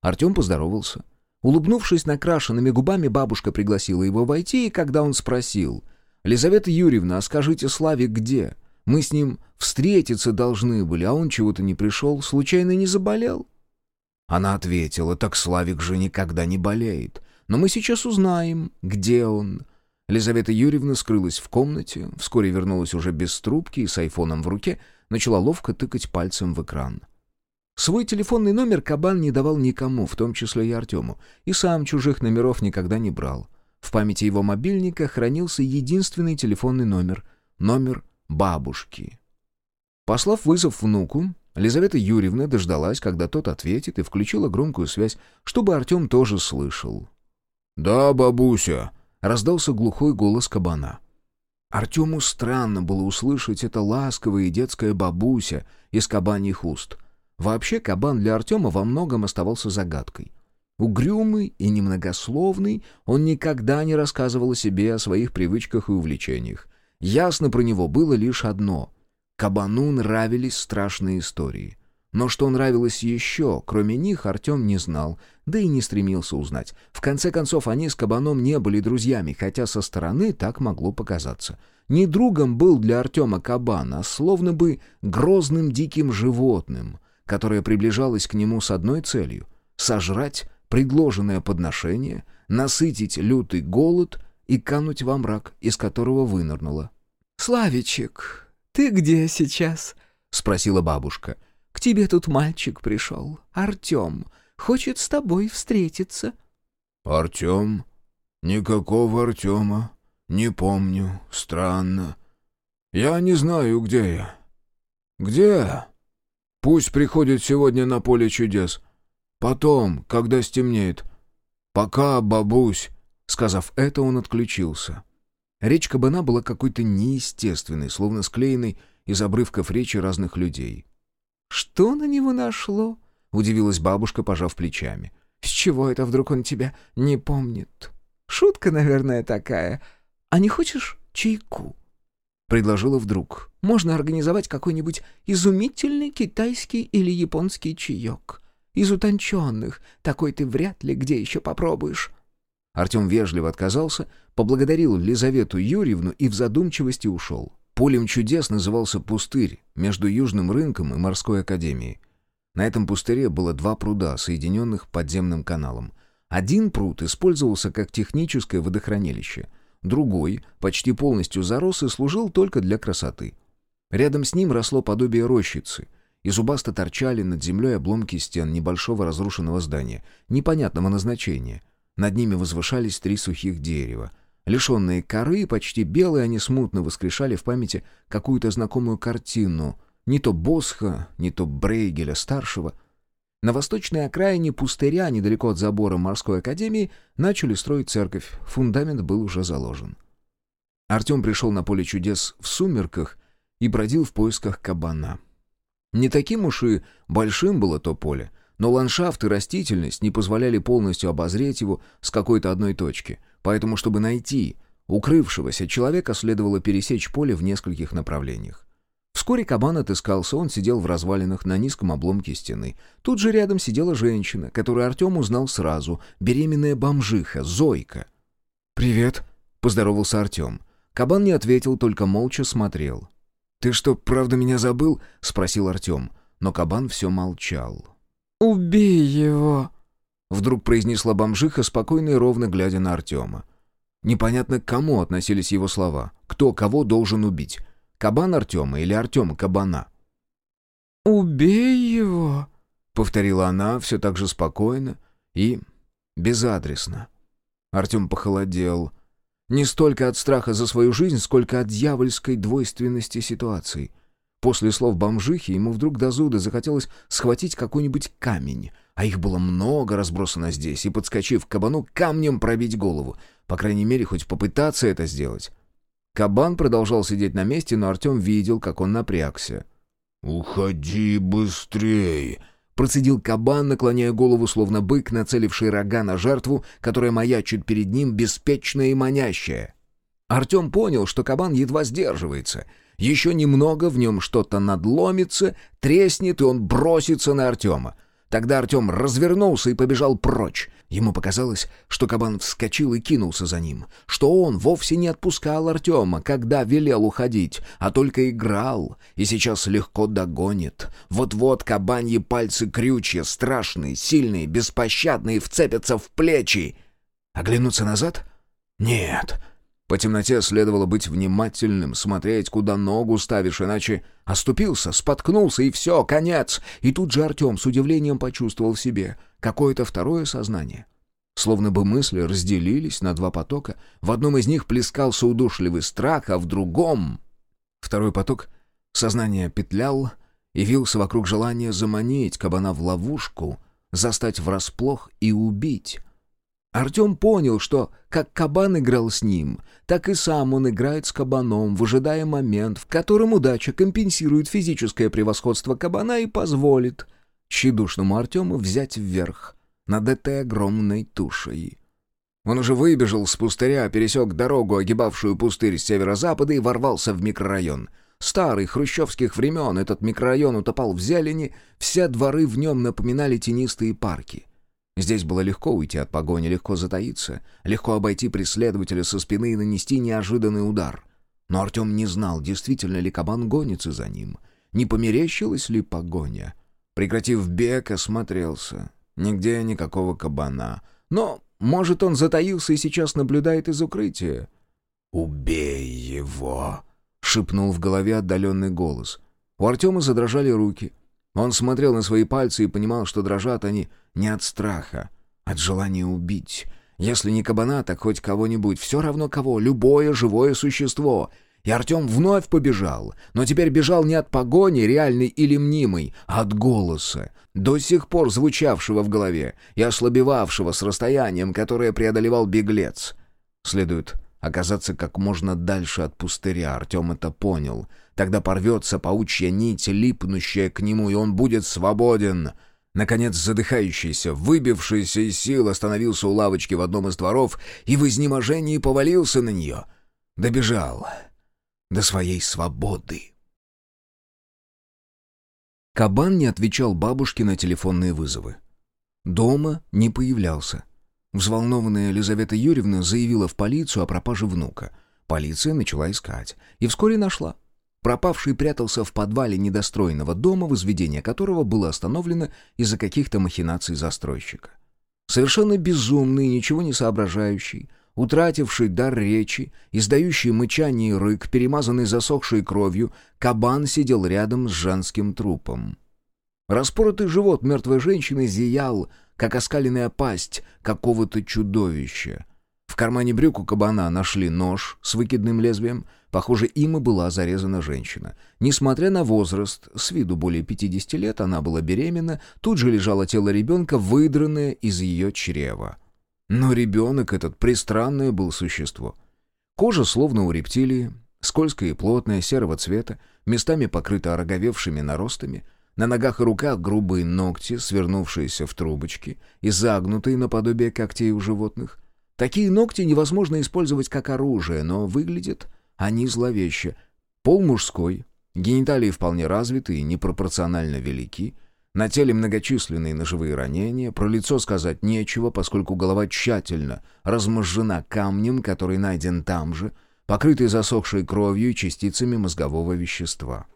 Артем поздоровался. Улыбнувшись накрашенными губами, бабушка пригласила его войти, и когда он спросил, «Лизавета Юрьевна, а скажите Славик где? Мы с ним встретиться должны были, а он чего-то не пришел, случайно не заболел?» Она ответила, «Так Славик же никогда не болеет. Но мы сейчас узнаем, где он». Лизавета Юрьевна скрылась в комнате, вскоре вернулась уже без трубки и с айфоном в руке, начала ловко тыкать пальцем в экран. Свой телефонный номер Кабан не давал никому, в том числе и Артему, и сам чужих номеров никогда не брал. В памяти его мобильника хранился единственный телефонный номер — номер бабушки. Послав вызов внуку, Лизавета Юрьевна дождалась, когда тот ответит, и включила громкую связь, чтобы Артем тоже слышал. «Да, бабуся», раздался глухой голос кабана. Артему странно было услышать это ласковое и детское бабуся из кабаньих уст. Вообще кабан для Артема во многом оставался загадкой. Угрюмый и немногословный, он никогда не рассказывал о себе, о своих привычках и увлечениях. Ясно про него было лишь одно — кабану нравились страшные истории — но что нравилось еще, кроме них, Артем не знал, да и не стремился узнать. В конце концов, они с Кабаном не были друзьями, хотя со стороны так могло показаться. Не другом был для Артема Кабан, а словно бы грозным диким животным, которое приближалось к нему с одной целью — сожрать предложенное подношение, насытить лютый голод и кануть во мрак, из которого вынырнуло. «Славичек, ты где сейчас?» — спросила бабушка. К тебе тут мальчик пришел, Артем. Хочет с тобой встретиться». «Артем? Никакого Артема. Не помню. Странно. Я не знаю, где я. Где? Пусть приходит сегодня на поле чудес. Потом, когда стемнеет. Пока, бабусь». Сказав это, он отключился. Речь кабана была какой-то неестественной, словно склеенной из обрывков речи разных людей. «Что на него нашло?» — удивилась бабушка, пожав плечами. «С чего это вдруг он тебя не помнит? Шутка, наверное, такая. А не хочешь чайку?» Предложила вдруг. «Можно организовать какой-нибудь изумительный китайский или японский чаек. Из утонченных. Такой ты вряд ли где еще попробуешь». Артем вежливо отказался, поблагодарил Лизавету Юрьевну и в задумчивости ушел. Полем чудес назывался пустырь между Южным рынком и морской академией. На этом пустыре было два пруда, соединенных подземным каналом. Один пруд использовался как техническое водохранилище, другой, почти полностью зарос и служил только для красоты. Рядом с ним росло подобие рощицы, и зубасто торчали над землей обломки стен небольшого разрушенного здания, непонятного назначения. Над ними возвышались три сухих дерева — Лишенные коры, почти белые, они смутно воскрешали в памяти какую-то знакомую картину, не то Босха, не то Брейгеля-старшего. На восточной окраине пустыря, недалеко от забора морской академии, начали строить церковь, фундамент был уже заложен. Артем пришел на поле чудес в сумерках и бродил в поисках кабана. Не таким уж и большим было то поле, но ландшафт и растительность не позволяли полностью обозреть его с какой-то одной точки — Поэтому, чтобы найти укрывшегося человека, следовало пересечь поле в нескольких направлениях. Вскоре кабан отыскался, он сидел в развалинах на низком обломке стены. Тут же рядом сидела женщина, которую Артем узнал сразу, беременная бомжиха, Зойка. «Привет», — поздоровался Артем. Кабан не ответил, только молча смотрел. «Ты что, правда меня забыл?» — спросил Артем. Но кабан все молчал. «Убей его!» Вдруг произнесла бомжиха, спокойно и ровно глядя на Артема. Непонятно, к кому относились его слова. Кто кого должен убить? Кабан Артема или Артем кабана? «Убей его!» — повторила она все так же спокойно и безадресно. Артем похолодел. Не столько от страха за свою жизнь, сколько от дьявольской двойственности ситуации. После слов бомжихи ему вдруг до зуда захотелось схватить какой-нибудь камень, а их было много разбросано здесь, и, подскочив к кабану, камнем пробить голову. По крайней мере, хоть попытаться это сделать. Кабан продолжал сидеть на месте, но Артем видел, как он напрягся. «Уходи быстрей!» Процедил кабан, наклоняя голову, словно бык, нацеливший рога на жертву, которая маячит перед ним, беспечная и манящая. Артем понял, что кабан едва сдерживается. Еще немного в нем что-то надломится, треснет, и он бросится на Артема. Тогда Артем развернулся и побежал прочь. Ему показалось, что кабан вскочил и кинулся за ним, что он вовсе не отпускал Артема, когда велел уходить, а только играл, и сейчас легко догонит. Вот-вот кабаньи пальцы крючья, страшные, сильные, беспощадные, вцепятся в плечи. Оглянуться назад? Нет. По темноте следовало быть внимательным, смотреть, куда ногу ставишь, иначе оступился, споткнулся, и все, конец. И тут же Артем с удивлением почувствовал в себе какое-то второе сознание. Словно бы мысли разделились на два потока. В одном из них плескался удушливый страх, а в другом... Второй поток сознание петлял и вился вокруг желания заманить кабана в ловушку, застать врасплох и убить. Артем понял, что как кабан играл с ним, так и сам он играет с кабаном, выжидая момент, в котором удача компенсирует физическое превосходство кабана и позволит тщедушному Артему взять вверх над этой огромной тушей. Он уже выбежал с пустыря, пересек дорогу, огибавшую пустырь с северо-запада, и ворвался в микрорайон. Старый, хрущевских времен, этот микрорайон утопал в зелени, все дворы в нем напоминали тенистые парки — Здесь было легко уйти от погони, легко затаиться, легко обойти преследователя со спины и нанести неожиданный удар. Но Артем не знал, действительно ли кабан гонится за ним, не померещилась ли погоня. Прекратив бег, осмотрелся. Нигде никакого кабана. Но, может, он затаился и сейчас наблюдает из укрытия. «Убей его!» — шепнул в голове отдаленный голос. У Артема задрожали руки — он смотрел на свои пальцы и понимал, что дрожат они не от страха, от желания убить. Если не кабана, так хоть кого-нибудь, все равно кого, любое живое существо. И Артем вновь побежал, но теперь бежал не от погони, реальной или мнимой, а от голоса, до сих пор звучавшего в голове и ослабевавшего с расстоянием, которое преодолевал беглец. Следует оказаться как можно дальше от пустыря, Артем это понял — Тогда порвется паучья нить, липнущая к нему, и он будет свободен. Наконец, задыхающийся, выбившийся из сил, остановился у лавочки в одном из дворов и в изнеможении повалился на нее. Добежал до своей свободы. Кабан не отвечал бабушке на телефонные вызовы. Дома не появлялся. Взволнованная Елизавета Юрьевна заявила в полицию о пропаже внука. Полиция начала искать и вскоре нашла. Пропавший прятался в подвале недостроенного дома, возведение которого было остановлено из-за каких-то махинаций застройщика. Совершенно безумный, ничего не соображающий, утративший дар речи, издающий мычание и рык, перемазанный засохшей кровью, кабан сидел рядом с женским трупом. Распоротый живот мертвой женщины зиял, как оскаленная пасть какого-то чудовища. В кармане брюк у кабана нашли нож с выкидным лезвием, Похоже, им и была зарезана женщина. Несмотря на возраст, с виду более 50 лет, она была беременна, тут же лежало тело ребенка, выдранное из ее чрева. Но ребенок этот пристранное был существо. Кожа словно у рептилии, скользкая и плотная, серого цвета, местами покрыта ороговевшими наростами, на ногах и руках грубые ногти, свернувшиеся в трубочки и загнутые наподобие когтей у животных. Такие ногти невозможно использовать как оружие, но выглядят они зловеще. Пол мужской, гениталии вполне развиты и непропорционально велики, на теле многочисленные ножевые ранения, про лицо сказать нечего, поскольку голова тщательно разможжена камнем, который найден там же, покрытый засохшей кровью и частицами мозгового вещества.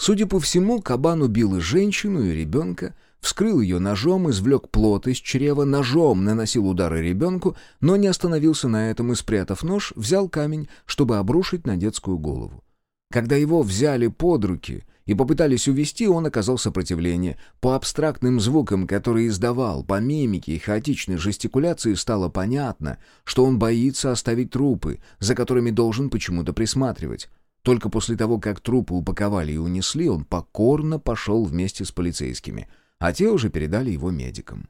Судя по всему, кабан убил и женщину, и ребенка, вскрыл ее ножом, извлек плод из чрева, ножом наносил удары ребенку, но не остановился на этом и, спрятав нож, взял камень, чтобы обрушить на детскую голову. Когда его взяли под руки и попытались увести, он оказал сопротивление. По абстрактным звукам, которые издавал, по мимике и хаотичной жестикуляции стало понятно, что он боится оставить трупы, за которыми должен почему-то присматривать. Только после того, как трупы упаковали и унесли, он покорно пошел вместе с полицейскими, а те уже передали его медикам.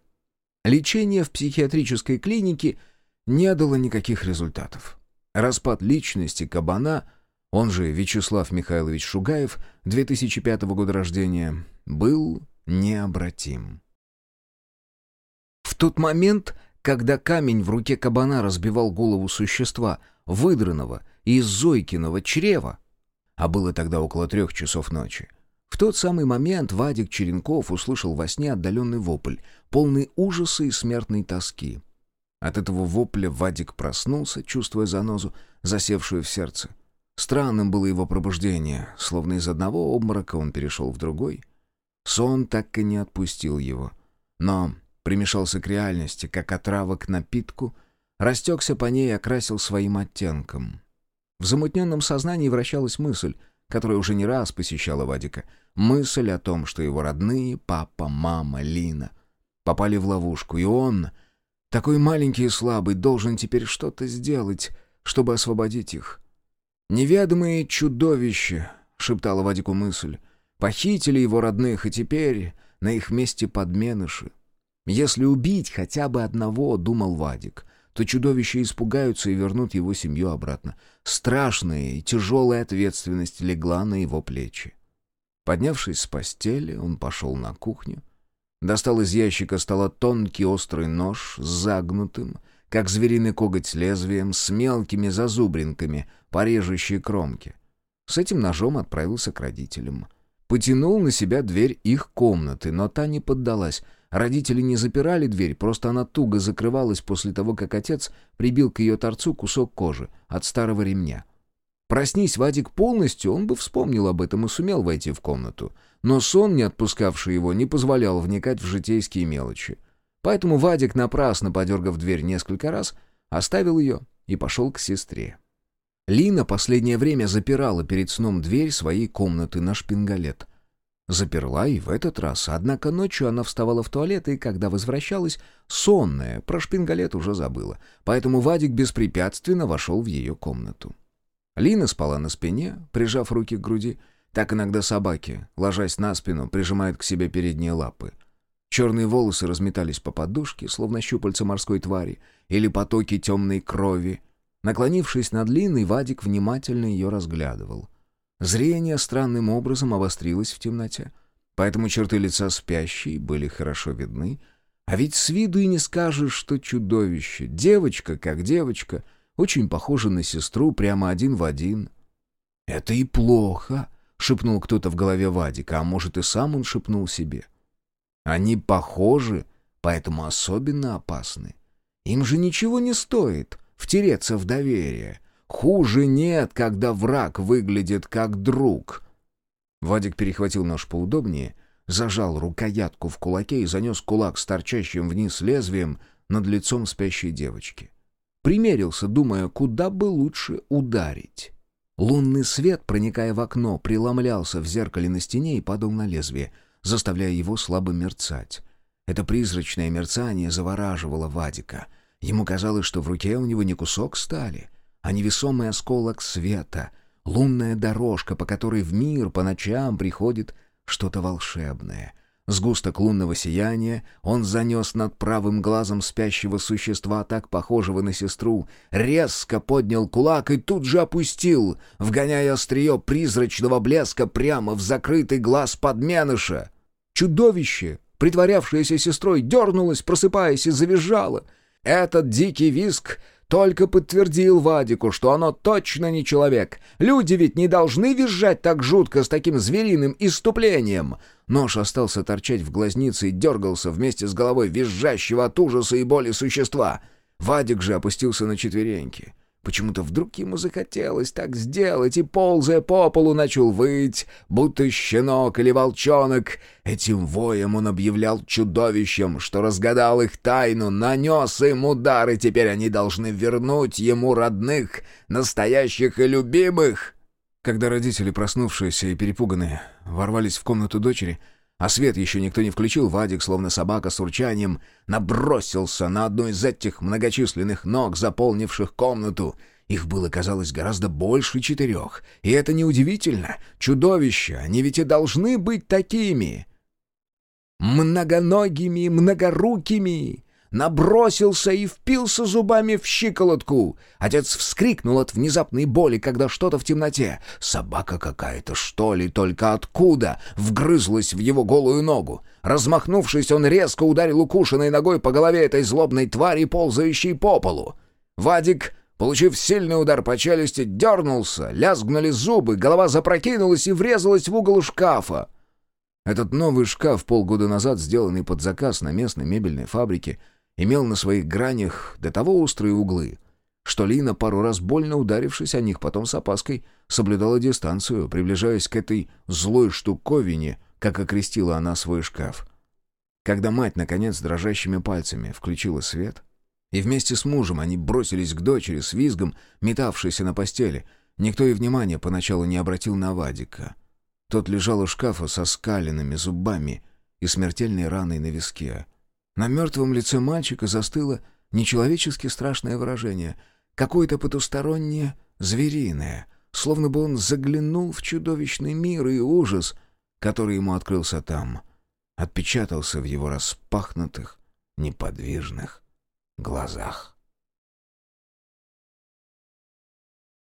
Лечение в психиатрической клинике не дало никаких результатов. Распад личности кабана — он же Вячеслав Михайлович Шугаев, 2005 года рождения, был необратим. В тот момент, когда камень в руке кабана разбивал голову существа, выдранного из Зойкиного чрева, а было тогда около трех часов ночи, в тот самый момент Вадик Черенков услышал во сне отдаленный вопль, полный ужаса и смертной тоски. От этого вопля Вадик проснулся, чувствуя занозу, засевшую в сердце. Странным было его пробуждение, словно из одного обморока он перешел в другой. Сон так и не отпустил его, но примешался к реальности, как отрава к напитку, растекся по ней и окрасил своим оттенком. В замутненном сознании вращалась мысль, которая уже не раз посещала Вадика, мысль о том, что его родные, папа, мама, Лина, попали в ловушку, и он, такой маленький и слабый, должен теперь что-то сделать, чтобы освободить их. «Неведомые чудовища», — шептала Вадику мысль, — «похитили его родных, и теперь на их месте подменыши. Если убить хотя бы одного, — думал Вадик, — то чудовища испугаются и вернут его семью обратно. Страшная и тяжелая ответственность легла на его плечи. Поднявшись с постели, он пошел на кухню, достал из ящика стола тонкий острый нож с загнутым, как звериный коготь лезвием, с мелкими зазубринками, порежущие кромки. С этим ножом отправился к родителям. Потянул на себя дверь их комнаты, но та не поддалась. Родители не запирали дверь, просто она туго закрывалась после того, как отец прибил к ее торцу кусок кожи от старого ремня. Проснись Вадик полностью, он бы вспомнил об этом и сумел войти в комнату. Но сон, не отпускавший его, не позволял вникать в житейские мелочи. Поэтому Вадик, напрасно подергав дверь несколько раз, оставил ее и пошел к сестре. Лина последнее время запирала перед сном дверь своей комнаты на шпингалет. Заперла и в этот раз, однако ночью она вставала в туалет и, когда возвращалась, сонная, про шпингалет уже забыла, поэтому Вадик беспрепятственно вошел в ее комнату. Лина спала на спине, прижав руки к груди, так иногда собаки, ложась на спину, прижимают к себе передние лапы. Черные волосы разметались по подушке, словно щупальца морской твари, или потоки темной крови. Наклонившись над Линой, Вадик внимательно ее разглядывал. Зрение странным образом обострилось в темноте, поэтому черты лица спящей были хорошо видны, а ведь с виду и не скажешь, что чудовище. Девочка, как девочка, очень похожа на сестру, прямо один в один. «Это и плохо», — шепнул кто-то в голове Вадика, а может и сам он шепнул себе. Они похожи, поэтому особенно опасны. Им же ничего не стоит втереться в доверие. Хуже нет, когда враг выглядит как друг. Вадик перехватил нож поудобнее, зажал рукоятку в кулаке и занес кулак с торчащим вниз лезвием над лицом спящей девочки. Примерился, думая, куда бы лучше ударить. Лунный свет, проникая в окно, преломлялся в зеркале на стене и падал на лезвие — заставляя его слабо мерцать. Это призрачное мерцание завораживало Вадика. Ему казалось, что в руке у него не кусок стали, а невесомый осколок света, лунная дорожка, по которой в мир по ночам приходит что-то волшебное. Сгусток лунного сияния он занес над правым глазом спящего существа, так похожего на сестру, резко поднял кулак и тут же опустил, вгоняя острие призрачного блеска прямо в закрытый глаз подменыша. Чудовище, притворявшееся сестрой, дернулось, просыпаясь, и завизжало. Этот дикий виск только подтвердил Вадику, что оно точно не человек. Люди ведь не должны визжать так жутко с таким звериным иступлением. Нож остался торчать в глазнице и дергался вместе с головой визжащего от ужаса и боли существа. Вадик же опустился на четвереньки. Почему-то вдруг ему захотелось так сделать, и, ползая по полу, начал выть, будто щенок или волчонок. Этим воем он объявлял чудовищем, что разгадал их тайну, нанес им удар, и теперь они должны вернуть ему родных, настоящих и любимых. Когда родители, проснувшиеся и перепуганные, ворвались в комнату дочери, а свет еще никто не включил, Вадик, словно собака с урчанием, набросился на одну из этих многочисленных ног, заполнивших комнату. Их было, казалось, гораздо больше четырех. И это неудивительно. Чудовища, они ведь и должны быть такими. Многоногими, многорукими набросился и впился зубами в щиколотку. Отец вскрикнул от внезапной боли, когда что-то в темноте, собака какая-то, что ли, только откуда, вгрызлась в его голую ногу. Размахнувшись, он резко ударил укушенной ногой по голове этой злобной твари, ползающей по полу. Вадик, получив сильный удар по челюсти, дернулся, лязгнули зубы, голова запрокинулась и врезалась в угол шкафа. Этот новый шкаф, полгода назад сделанный под заказ на местной мебельной фабрике, имел на своих гранях до того острые углы, что Лина, пару раз больно ударившись о них, потом с опаской соблюдала дистанцию, приближаясь к этой злой штуковине, как окрестила она свой шкаф. Когда мать, наконец, дрожащими пальцами включила свет, и вместе с мужем они бросились к дочери с визгом, метавшейся на постели, никто и внимания поначалу не обратил на Вадика. Тот лежал у шкафа со скаленными зубами и смертельной раной на виске — на мертвом лице мальчика застыло нечеловечески страшное выражение, какое-то потустороннее, звериное, словно бы он заглянул в чудовищный мир, и ужас, который ему открылся там, отпечатался в его распахнутых, неподвижных глазах.